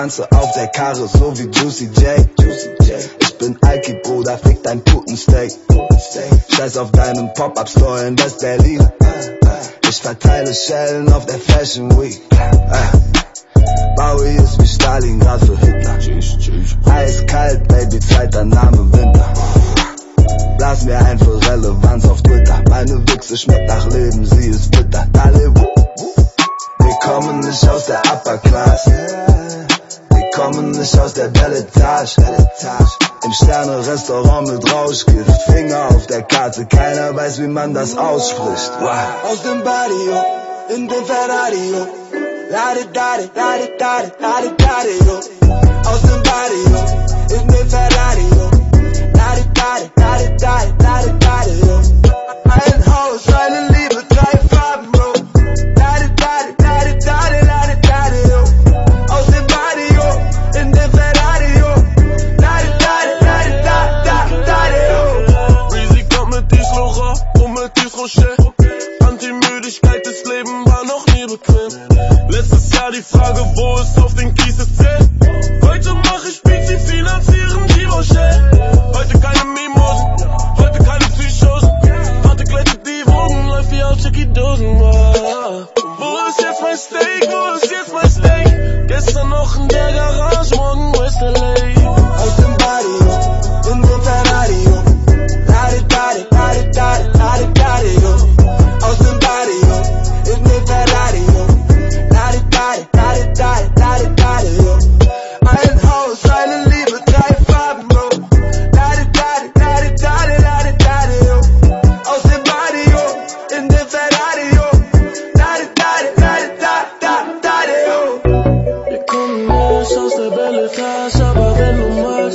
tanze auf der Karre so wie Juicy J. Ich bin Alki, Bruder, fick dein Putensteak. Scheiß auf deinen Pop-Up Store in West-Berlin. Ich verteile Schellen auf der Fashion Week. Bowie ist wie Stalingrad für Hitler. Eiskalt, Baby, zweiter Name Winter. Blas mir ein für Relevanz auf Twitter. Meine Wichse schmeckt nach Leben, sie ist nicht aus der Belletage. Im Sterne-Restaurant mit Rauschgift. Finger auf der Karte, keiner weiß, wie man das ausspricht. Wow. Aus dem Barrio, in dem Ferrari, Lade, dade, dade, dade, dade, dade, yo. Aus dem Anti-Müdigkeit des Lebens war noch nie bequem. Letztes Jahr die Frage, wo es auf den Kies ist zählt. Heute mach ich Beats, die finanzieren die Rocher. Heute keine Mimosen, heute keine Psychosen. Warte glättet die Wogen, läuft wie auf Chicky-Dosen. Wo ist jetzt mein Steak, wo ist jetzt mein Steak? Gestern noch in der Garage,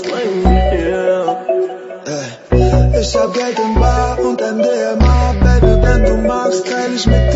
bring mir. Ich hab Geld im Bar und ein DMA, Baby, wenn du magst, teil ich mit